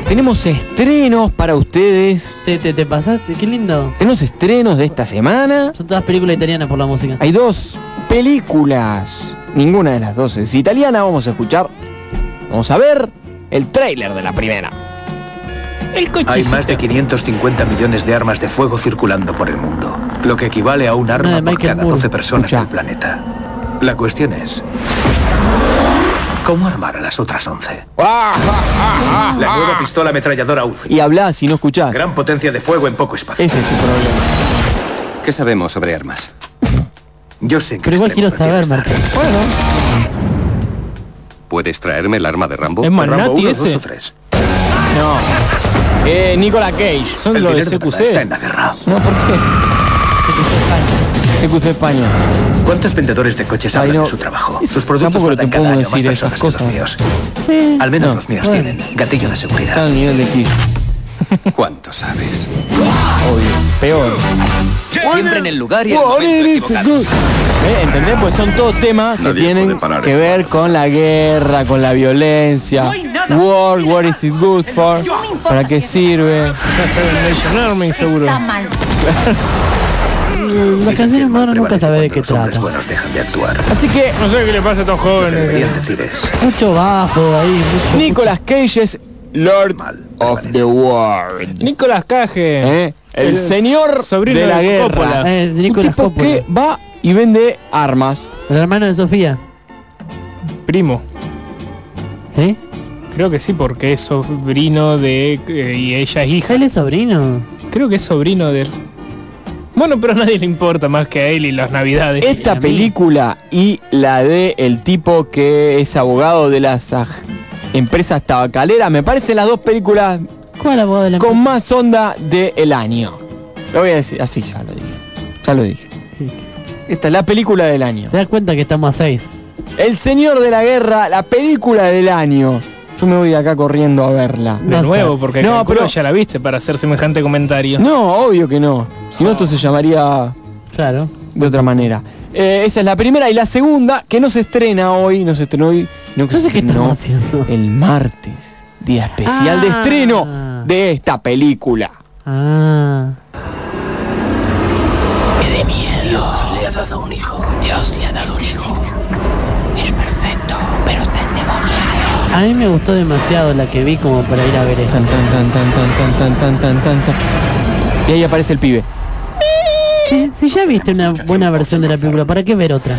Tenemos estrenos para ustedes. Te, te, te pasaste, qué lindo. Tenemos estrenos de esta semana. Son todas películas italianas por la música. Hay dos películas. Ninguna de las dos es italiana. Vamos a escuchar. Vamos a ver el tráiler de la primera. El Hay más de 550 millones de armas de fuego circulando por el mundo, lo que equivale a un arma por cada 12 personas del planeta. La cuestión es, ¿cómo armar a las otras 11? La nueva pistola ametralladora UCI. Y hablás si no escuchás. Gran potencia de fuego en poco espacio. Ese es su problema. ¿Qué sabemos sobre armas? Yo sé que Pero igual quiero saber, Martín. Bueno. ¿Puedes traerme el arma de Rambo? ¿Es Magnati ese? No. Eh, Nicolas Cage. Son El los de CQC. está en la guerra. No, ¿por qué? CQC España. ¿Cuántos vendedores de coches Ay, hablan no. de su trabajo? Sus productos tampoco te más decir esas que los cosas. míos. Al menos No, los míos bueno. tienen gatillo de seguridad. Está al nivel de Kiss. ¿Cuánto sabes? Obvio. Peor. Siempre en el lugar y el What momento is equivocado. good? ¿Eh? ¿Entendés? Pues son todos temas que Nadie tienen puede parar que esto. ver con la guerra, con la violencia. War, what is it good for? ¿Para qué sirve? Nation Army seguro. Las canciones modernas nunca sabes de qué Los hombres trata. buenos dejan de actuar. Así que No sé qué le pasa a estos Lo que jóvenes. deberían decir es, Mucho bajo ahí. Mucho... Nicolas Cage es Lord of the World. Nicolas Cage. ¿Eh? El señor sobrino de la de guerra. Coppola. Eh, Un Nicolas tipo Coppola. que va y vende armas. El hermano de Sofía. Primo. ¿Sí? Creo que sí, porque es sobrino de... eh, y ella es hija. Él es sobrino. Creo que es sobrino de. Bueno, pero a nadie le importa más que a él y las navidades. Esta película y la de el tipo que es abogado de las aj- empresas tabacaleras, me parecen las dos películas ¿Cuál la voz de la con más onda del año. Lo voy a decir, así ya lo dije. Ya lo dije. Esta es la película del año. ¿Te das cuenta que estamos a seis? El Señor de la Guerra, la película del año. Yo me voy de acá corriendo a verla. De nuevo, porque no, pero ya la viste para hacer semejante comentario. no, obvio que no. Si no esto se llamaría Claro. de otra manera. Eh, esa es la primera y la segunda que no se estrena hoy, no se estrenó hoy, sino que No se sé qué estrenó el martes, día especial de Ah. estreno de esta película. Ah. Dios le ha dado un hijo. Dios le ha dado un hijo. Es perfecto, pero está endemoniado. A mí me gustó demasiado la que vi como para ir a ver. Tan tan tan tan tan tan tan tan tan tan. Y ahí aparece el pibe. Si, ya viste una buena versión de la película, ¿para qué ver otra?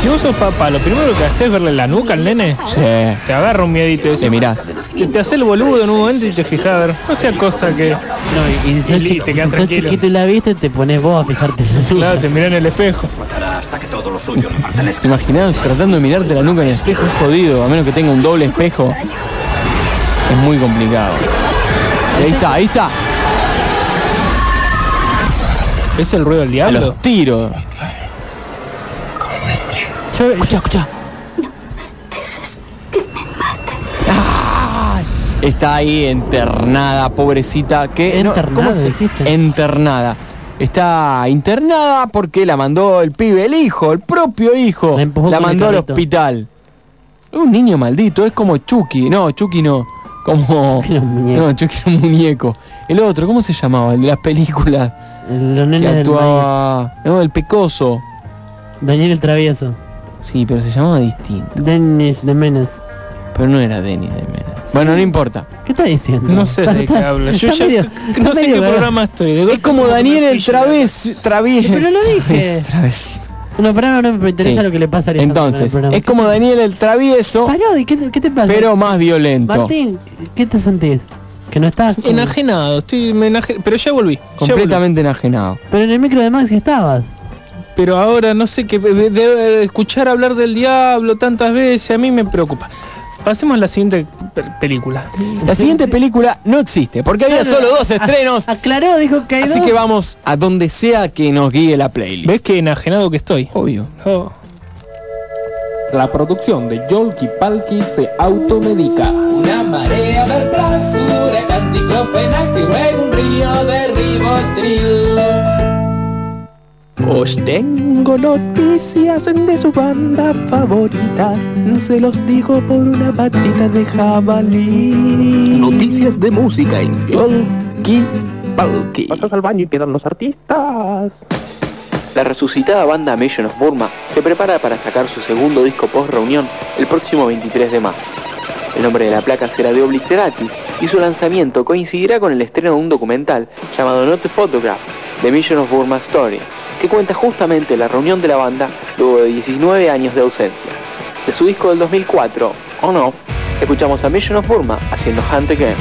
Si vos sos papá, lo primero que haces es verle la nuca al nene. Sí. Te agarra un miedito y Te mirás. Te, te hace el boludo en un momento y te fijas a ver. No sea cosa que. No, y, y si sos, Y te si sos chiquito y la viste, te pones vos a fijarte en la luz. Claro, te mirá en el espejo. ¿Te imaginas tratando de mirarte la nuca en el espejo? Es jodido, a menos que tenga un doble espejo. Es muy complicado. Y ahí está, ahí está. ¿Es el ruido del A diablo? los tiros. Yo- Escucha, escucha. Ah, Está ahí internada, pobrecita. que ¿cómo se- dijiste. Internada. Está internada porque la mandó el pibe, el hijo, el propio hijo. La mandó al hospital. Un niño maldito, es como Chucky. No, Chucky no. Como... No, Chucky era un muñeco. El otro, ¿cómo se llamaba? El de las películas. Los Que nenes del maíz. actuaba... No, el pecoso. Daniel el travieso. Sí, pero se llamaba distinto. Dennis de Menes. Pero no era Denis de Mena. Bueno, no importa. ¿Qué está diciendo? No sé de qué habla. Yo ya medio- no sé medio qué programa estoy. De Es como Daniel el traves... traves Pero lo dije. Traves. No, pero no me interesa Sí. lo que le pasa a en Entonces, es como Daniel el travieso, Parodi, ¿qué, ¿qué te pasa? pero más violento. Martín, ¿qué te sentís? Que no estás... Enajenado, estoy me enaje- pero ya volví. ya volví. completamente enajenado. Pero en el micro de Maxi estabas. Pero ahora no sé qué de, de- de escuchar hablar del diablo tantas veces a mí me preocupa. Pasemos a la siguiente pe- película. La siguiente película no existe, porque había solo dos estrenos. Aclaró, dijo que hay Así dos. que vamos a donde sea que nos guíe la playlist. ¿Ves que enajenado que estoy? Obvio. Oh. La producción de Yolki Palki se automedica. Una marea de Plax, huracán, diclofenac y luego un río de ribotril. Os tengo noticias de su banda favorita. Se los digo por una patita de jabalí. Noticias de música en Yolki Palki. Pasas al baño y quedan los artistas. La resucitada banda Mission of Burma se prepara para sacar su segundo disco post-reunión el próximo 23 de marzo. El nombre de la placa será de Obliterati y su lanzamiento coincidirá con el estreno de un documental llamado Not the Photograph, The Mission of Burma Story, que cuenta justamente la reunión de la banda luego de 19 años de ausencia. De su disco del 2004, On Off, escuchamos a Mission of Burma haciendo Hunt Again.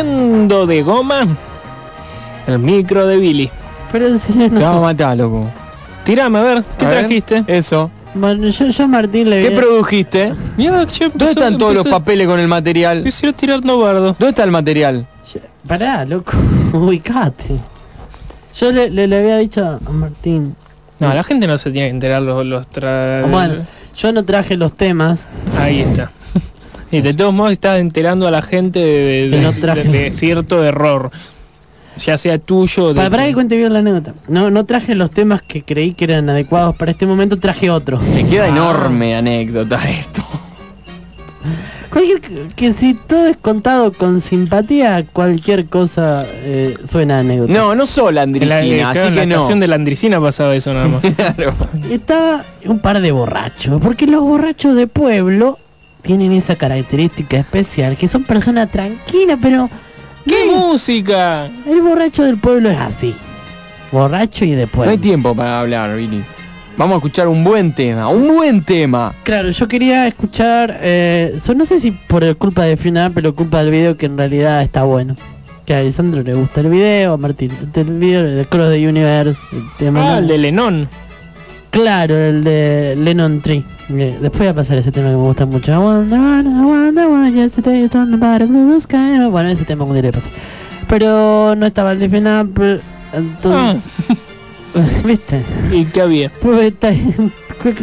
Haciendo de goma el micro de Billy. Pero si no Te vamos a matar, loco. Tirame, a ver, ¿qué A ver, trajiste? Eso. Bueno, yo, yo a Martín le ¿Qué produjiste? Mira, yo ¿Dónde están todos los papeles con el material? Quisiera tirar novardo. ¿Dónde está el material? Pará, loco, ubicate. Yo le, le, le había dicho a Martín. No, la gente no se tiene que enterar los, los tra- Bueno, yo no traje los temas. Ahí está. Y de todos modos estás enterando a la gente de, de- Que no de- traje. de cierto error. Ya sea tuyo o de... Para, para que cuente bien la anécdota. No, no traje los temas que creí que eran adecuados para este momento, traje otro. Me queda Ah. enorme anécdota esto. Cualquier, que si todo es contado con simpatía, cualquier cosa eh, suena a anécdota. No, no sola en la, Andricina, claro, así en que la no. de la Andricina pasaba eso nada más. Claro. Estaba un par de borrachos, porque los borrachos de pueblo tienen esa característica especial, que son personas tranquilas, pero ¡Qué música! el borracho del pueblo es así. Borracho y de No hay tiempo para hablar, Billy. Vamos a escuchar un buen tema, un buen tema. Claro, yo quería escuchar, eh, so- no sé si por el culpa de Fiona, pero culpa del video que en realidad está bueno. que a Alessandro le gusta el video, Martín, este el video de Cross the Universe, el tema Ah, el de Lennon. Claro, el de Lennon Tree. Después voy a pasar ese tema que me gusta mucho. I wonder, I wonder why yesterday you told me about a blue sky. Bueno, ese tema le pasé. Pero no estaba el Different Apple, entonces... ¿Viste? ¿Y qué había? Pues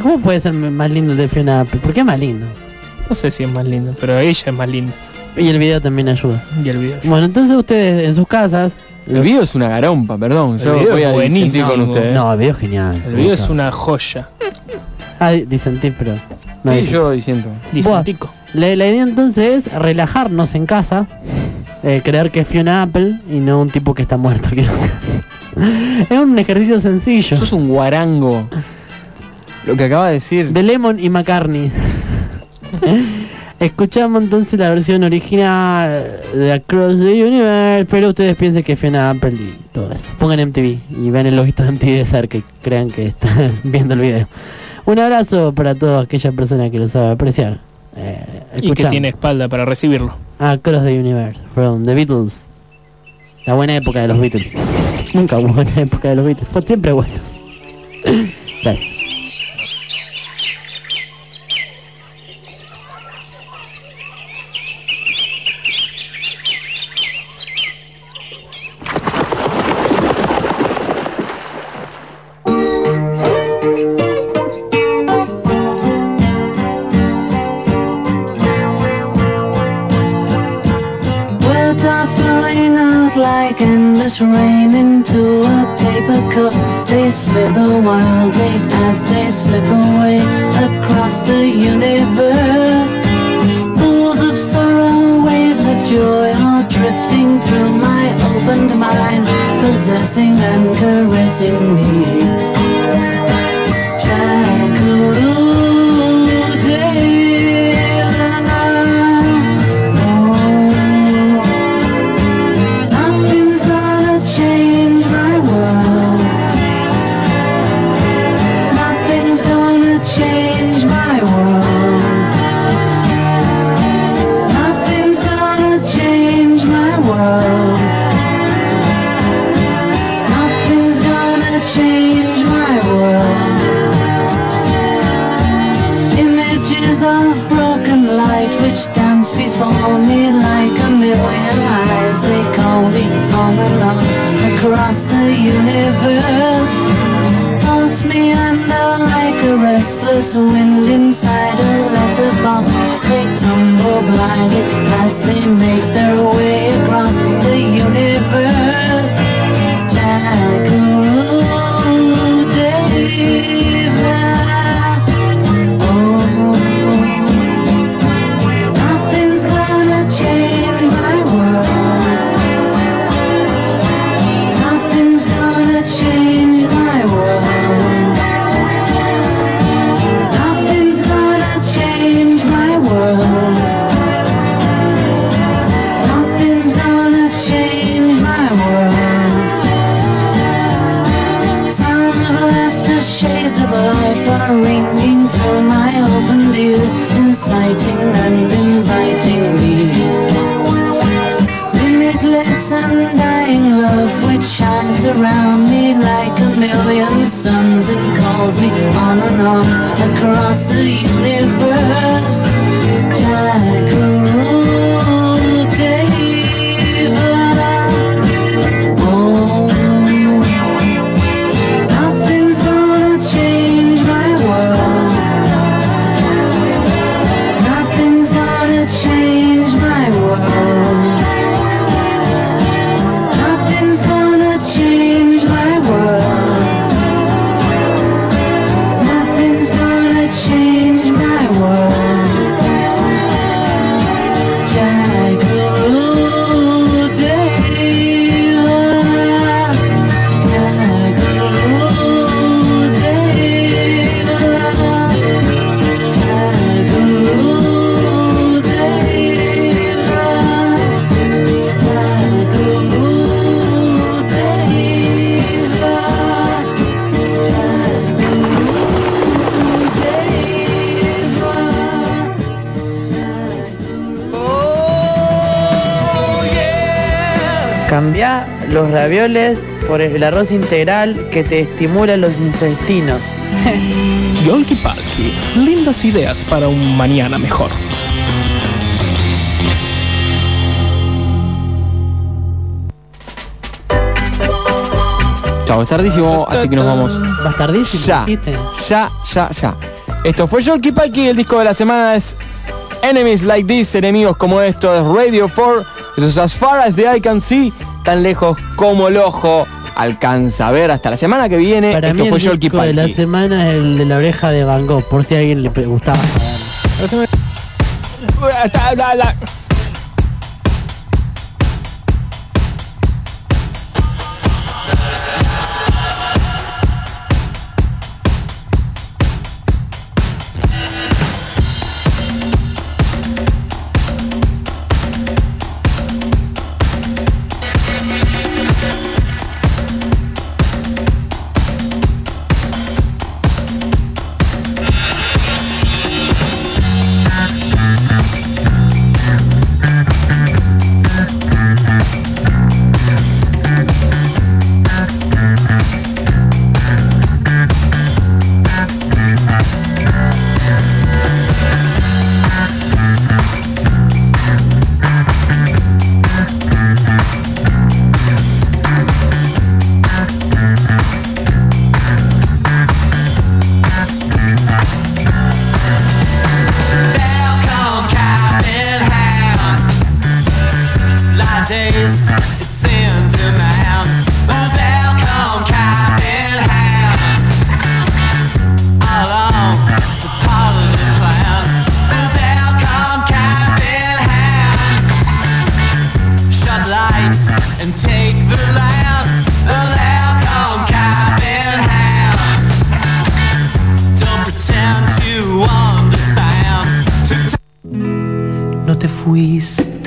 ¿Cómo puede ser más lindo el Different Apple? ¿Por qué es más lindo? No sé si es más lindo, pero ella es más linda. Y el video también ayuda. Y el video. Bueno, entonces ustedes en sus casas... El video es una garompa, perdón. El Yo video voy es a disentir buenísimo. con ustedes. No, el video es genial. El video es una joya. Ah, disentir, pero... no sí, disentir. yo diciendo. Disentico. La, la idea entonces es relajarnos en casa, eh, creer que es Fiona Apple y no un tipo que está muerto. que no- es un ejercicio sencillo. Sos un guarango. Lo que acaba de decir. De Lemon y McCartney. Escuchamos entonces la versión original de Across the Universe, pero ustedes piensen que es Fiona Apple y todo eso. Pongan MTV y vean el logito de MTV de cerca y crean que están viendo el video. Un abrazo para toda aquella persona que lo sabe apreciar. Eh, Y que tiene espalda para recibirlo. Across the Universe, from The Beatles. La buena época de los Beatles. Nunca hubo buena época de los Beatles, fue siempre bueno. Gracias. Wildly as they slip away universe. Holds me under like a restless wind inside a letterbox. They tumble blindly as they make their way across the universe. Jackaroo me on and on across the universe. Los ravioles por el arroz integral que te estimula los intestinos. Yolki Palki, lindas ideas para un mañana mejor. Chao, es tardísimo, así que nos vamos. Bastardísimo. Ya, ya, ya, ya. Esto fue Yolki Palki, el disco de la semana es Enemies Like This, enemigos como esto, es Radio 4, esto es As Far As The Eye Can See, tan lejos como el ojo alcanza a ver. Hasta la semana que viene, Para esto mí fue el disco de la semana es el de la oreja de Van Gogh, por si a alguien le gustaba.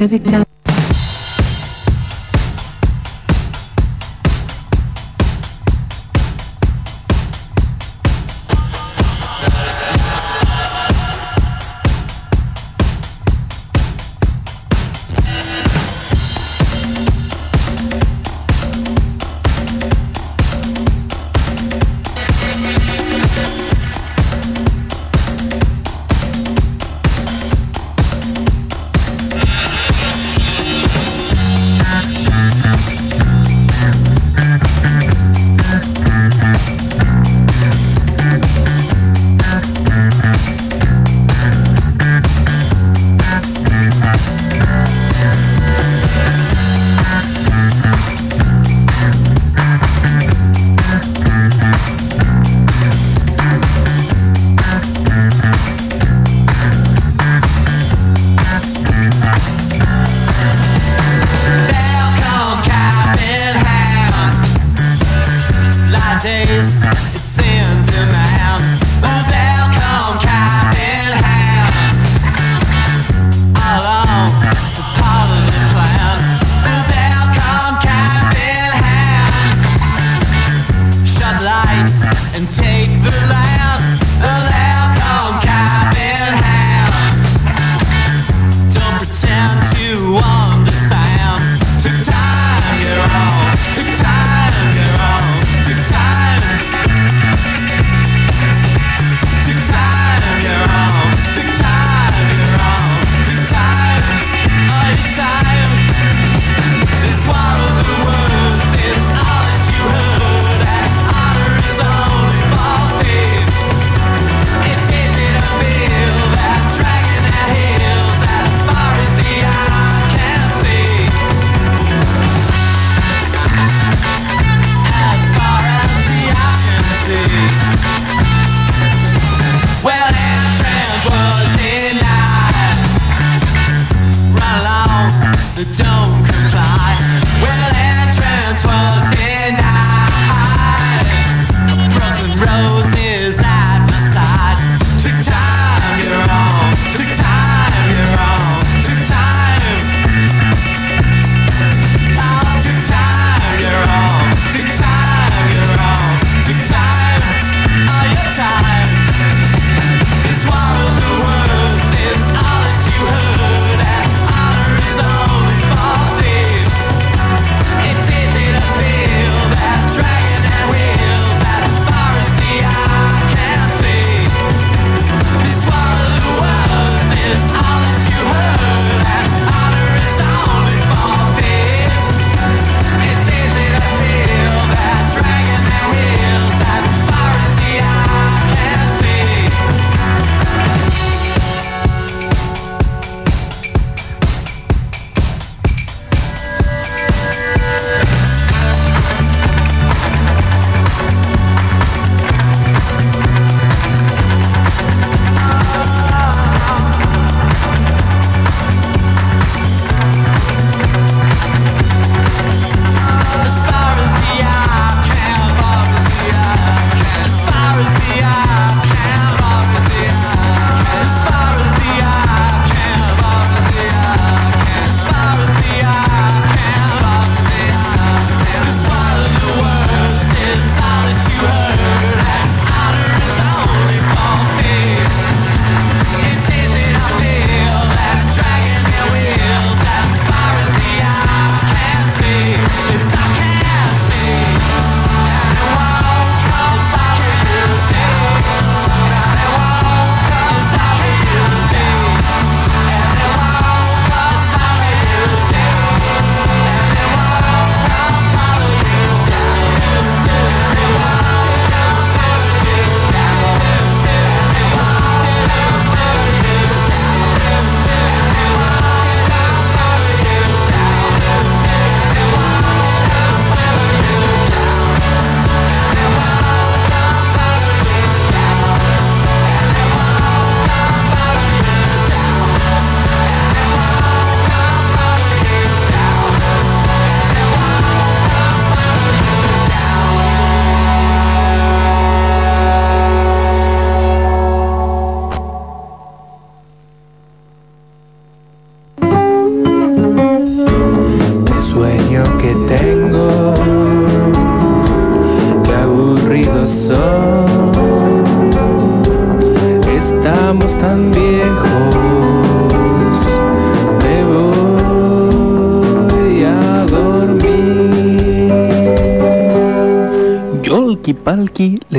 de casa.